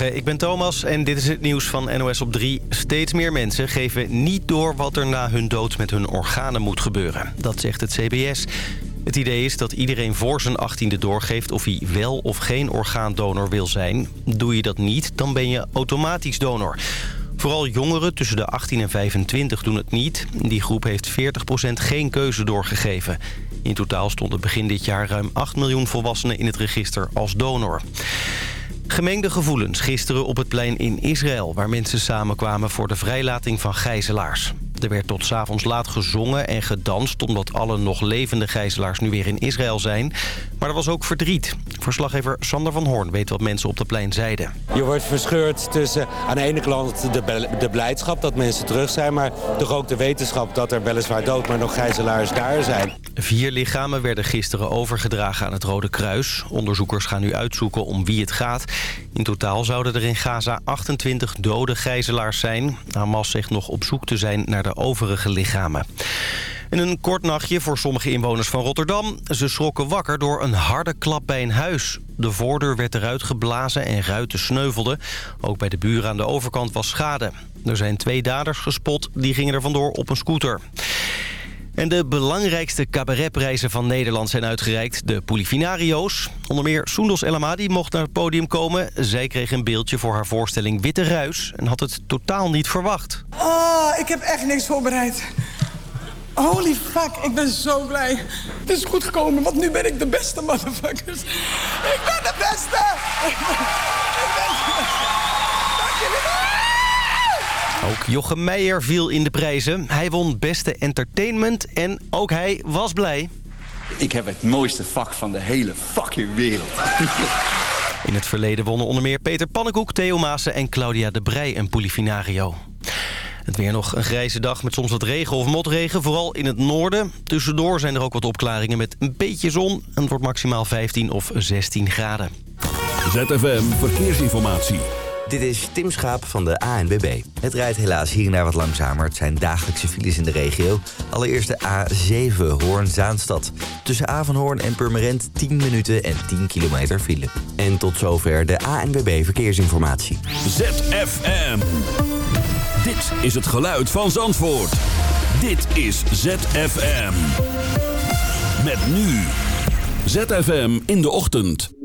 Ik ben Thomas en dit is het nieuws van NOS op 3. Steeds meer mensen geven niet door wat er na hun dood met hun organen moet gebeuren. Dat zegt het CBS. Het idee is dat iedereen voor zijn 18e doorgeeft of hij wel of geen orgaandonor wil zijn. Doe je dat niet, dan ben je automatisch donor. Vooral jongeren tussen de 18 en 25 doen het niet. Die groep heeft 40% geen keuze doorgegeven. In totaal stonden begin dit jaar ruim 8 miljoen volwassenen in het register als donor. Gemengde gevoelens gisteren op het plein in Israël... waar mensen samenkwamen voor de vrijlating van gijzelaars. Er werd tot s'avonds laat gezongen en gedanst... omdat alle nog levende gijzelaars nu weer in Israël zijn. Maar er was ook verdriet. Verslaggever Sander van Hoorn weet wat mensen op het plein zeiden. Je wordt verscheurd tussen aan de ene kant de, de blijdschap dat mensen terug zijn... maar toch ook de wetenschap dat er weliswaar dood, maar nog gijzelaars daar zijn. Vier lichamen werden gisteren overgedragen aan het Rode Kruis. Onderzoekers gaan nu uitzoeken om wie het gaat. In totaal zouden er in Gaza 28 dode gijzelaars zijn. Hamas zegt nog op zoek te zijn naar de overige lichamen. En een kort nachtje voor sommige inwoners van Rotterdam. Ze schrokken wakker door een harde klap bij een huis. De voordeur werd eruit geblazen en ruiten sneuvelden. Ook bij de buren aan de overkant was schade. Er zijn twee daders gespot, die gingen er vandoor op een scooter. En de belangrijkste cabaretprijzen van Nederland zijn uitgereikt. De Polifinario's. Onder meer Soendos Elamadi mocht naar het podium komen. Zij kreeg een beeldje voor haar voorstelling Witte Ruis... en had het totaal niet verwacht. Oh, ik heb echt niks voorbereid. Holy fuck, ik ben zo blij. Het is goed gekomen, want nu ben ik de beste, motherfuckers. Ik ben de beste! Ook Jochem Meijer viel in de prijzen. Hij won beste entertainment en ook hij was blij. Ik heb het mooiste vak van de hele fucking wereld. In het verleden wonnen onder meer Peter Pannenkoek, Theo Maassen en Claudia de Brij een Polifinario. Het weer nog een grijze dag met soms wat regen of motregen, vooral in het noorden. Tussendoor zijn er ook wat opklaringen met een beetje zon. En het wordt maximaal 15 of 16 graden. ZFM Verkeersinformatie. Dit is Tim Schaap van de ANWB. Het rijdt helaas hier en wat langzamer. Het zijn dagelijkse files in de regio. Allereerst de A7 Hoorn-Zaanstad. Tussen Avanhoorn en Purmerend 10 minuten en 10 kilometer file. En tot zover de ANWB Verkeersinformatie. ZFM. Dit is het geluid van Zandvoort. Dit is ZFM. Met nu. ZFM in de ochtend.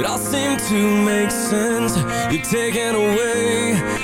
It all seemed to make sense. You're taking away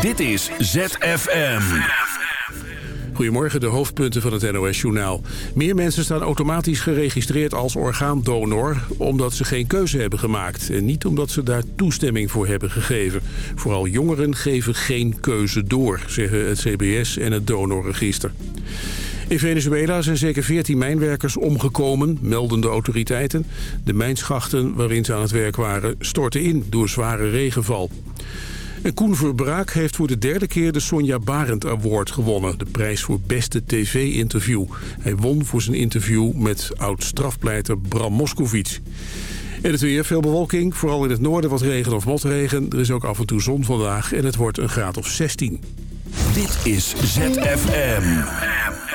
Dit is ZFM. Goedemorgen, de hoofdpunten van het NOS-journaal. Meer mensen staan automatisch geregistreerd als orgaandonor... omdat ze geen keuze hebben gemaakt... en niet omdat ze daar toestemming voor hebben gegeven. Vooral jongeren geven geen keuze door, zeggen het CBS en het donorregister. In Venezuela zijn zeker 14 mijnwerkers omgekomen, melden de autoriteiten. De mijnschachten waarin ze aan het werk waren stortten in door zware regenval. En Koen Verbraak heeft voor de derde keer de Sonja Barend Award gewonnen. De prijs voor beste tv-interview. Hij won voor zijn interview met oud-strafpleiter Bram Moskowitz. En het weer, veel bewolking, vooral in het noorden wat regen of motregen. Er is ook af en toe zon vandaag en het wordt een graad of 16. Dit is ZFM.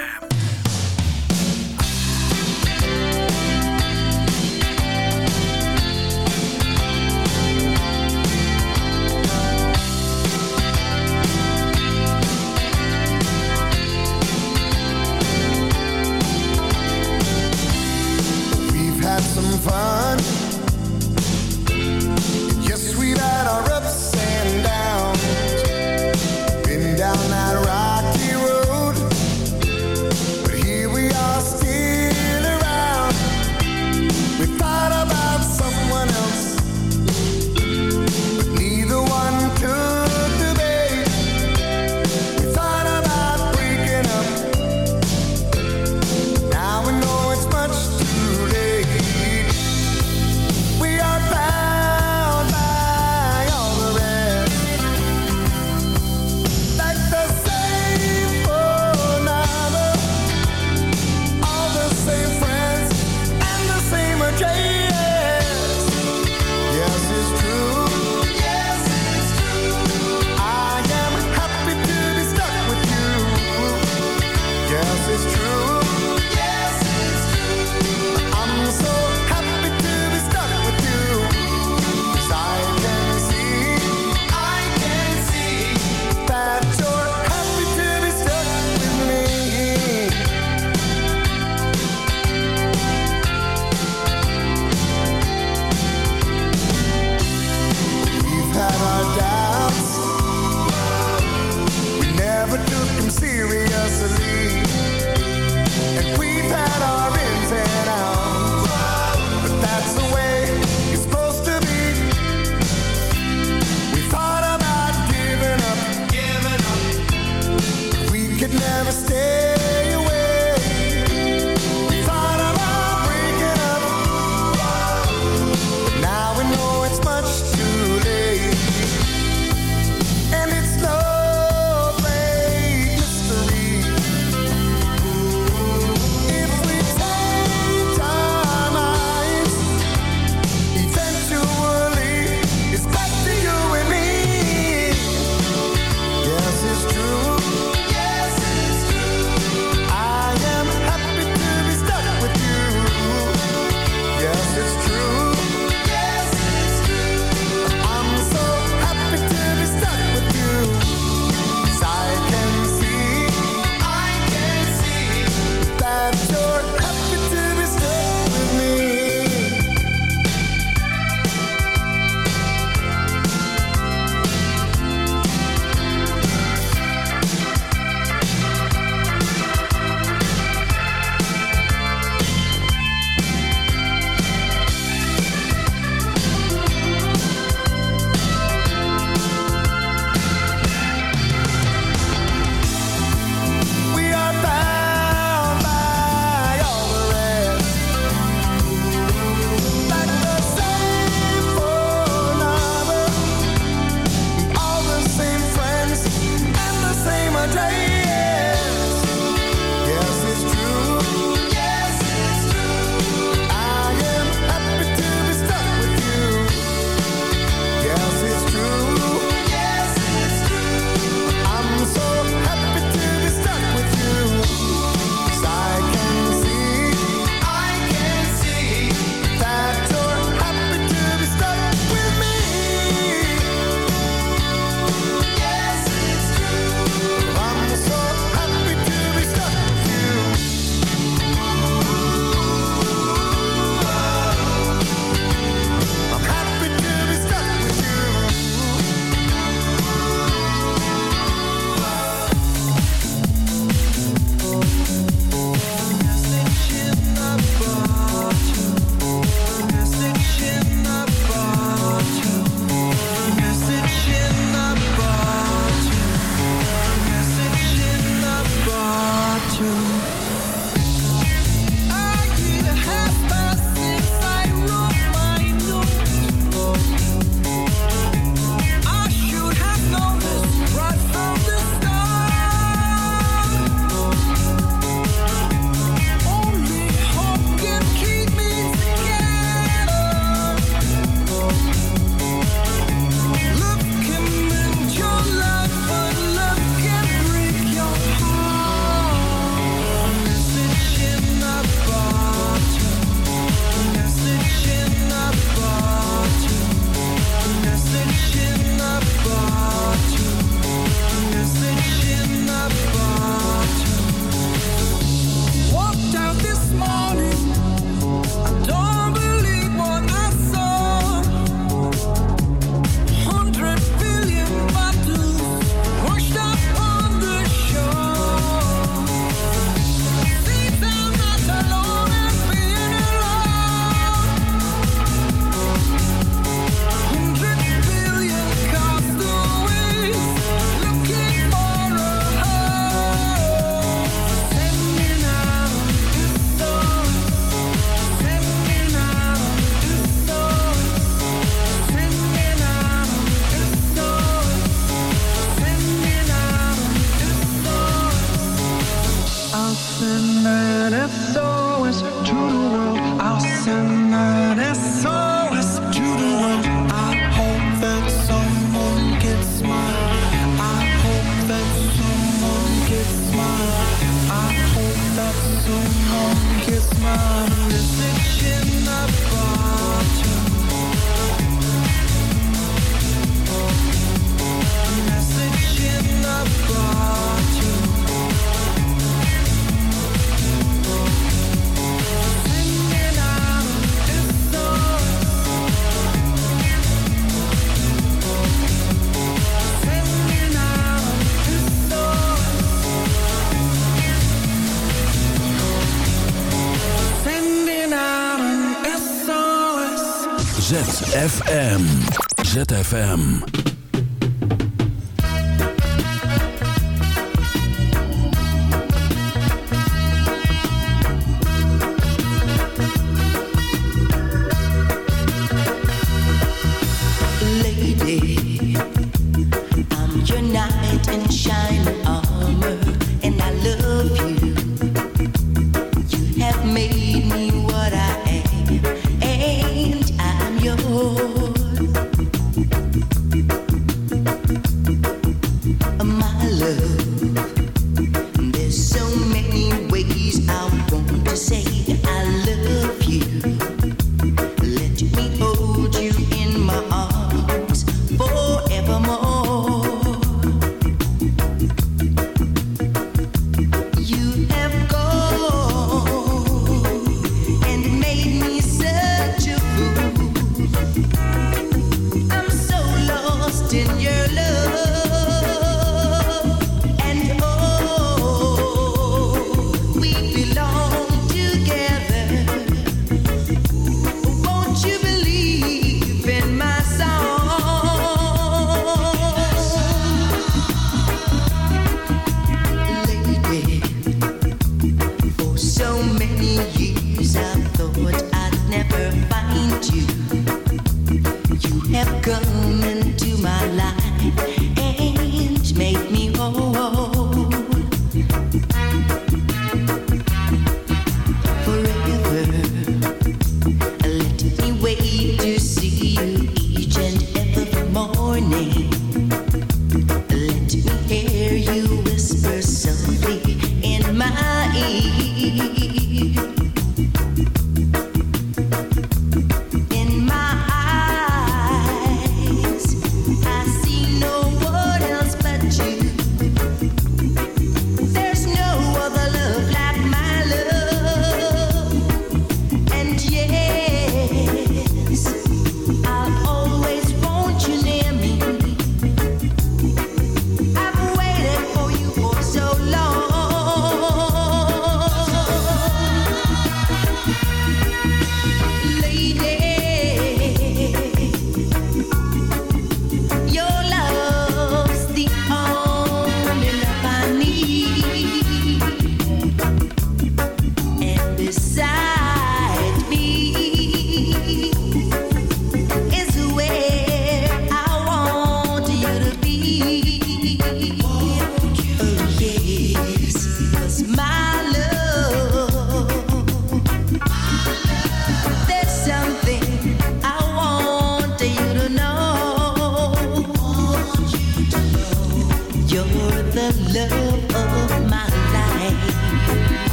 ZFM.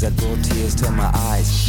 That brought tears to my eyes,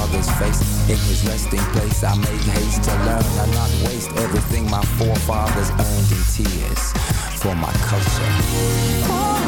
grandfather's face. In his resting place, I make haste to learn and not waste everything my forefathers earned in tears for my culture.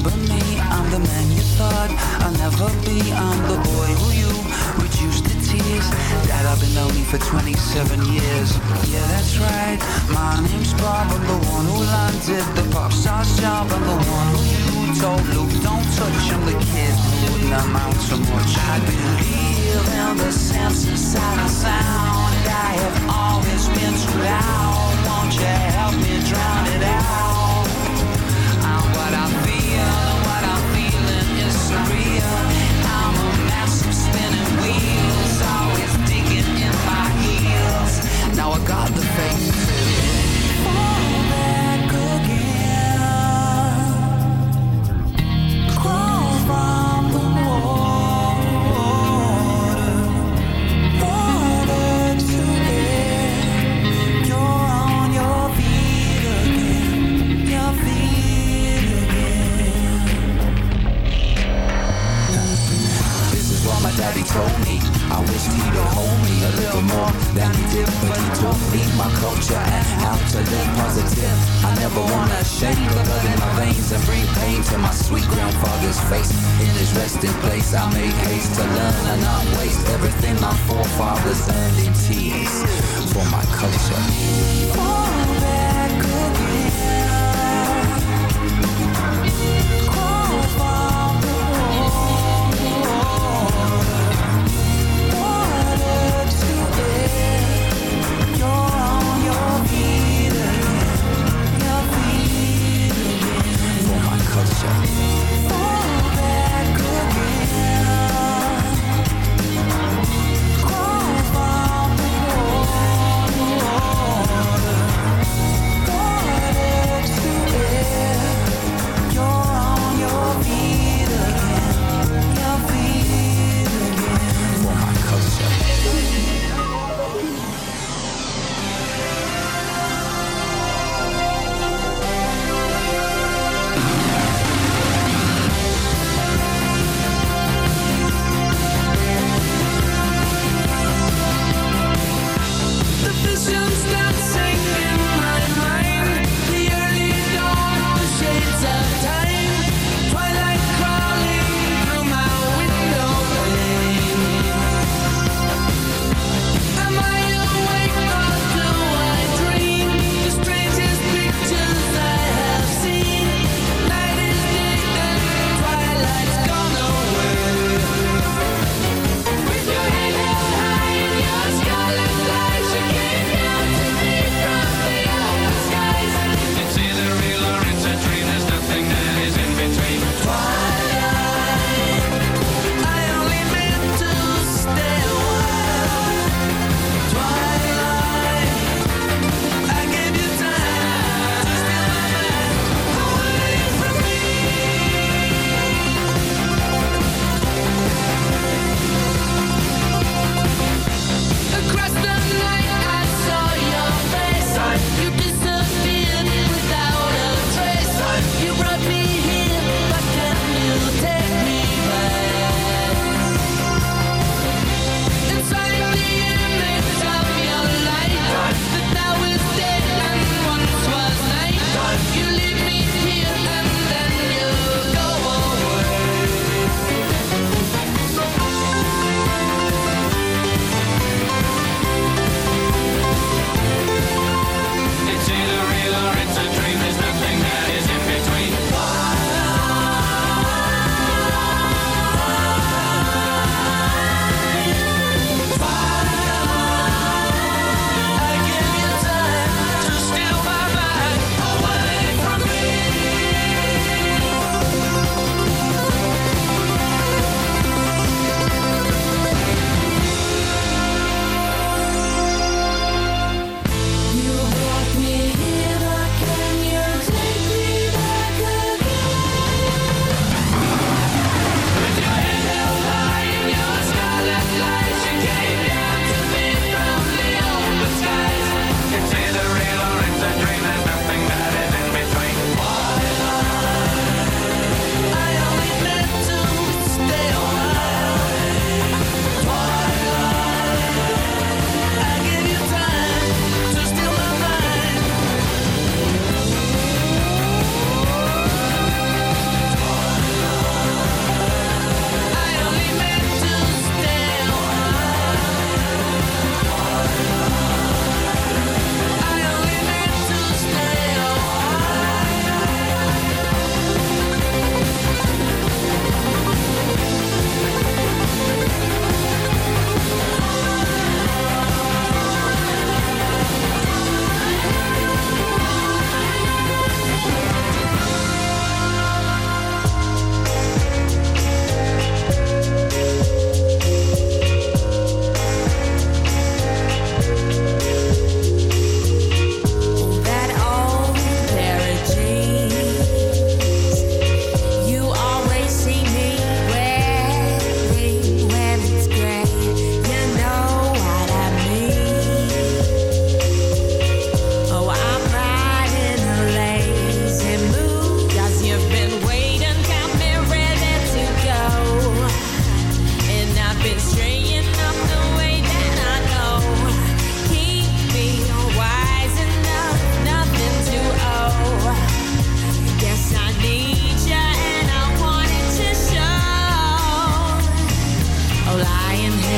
Remember me? I'm the man you thought I'll never be. I'm the boy who you reduced to tears. Dad, I've been lonely for 27 years. Yeah, that's right. My name's Bob. I'm the one who landed the pop star's job. I'm the one who you told Luke, don't touch. I'm the kid wouldn't amount to much. I believe in the sense the sound. And I have always been too loud. Won't you help me drown it out?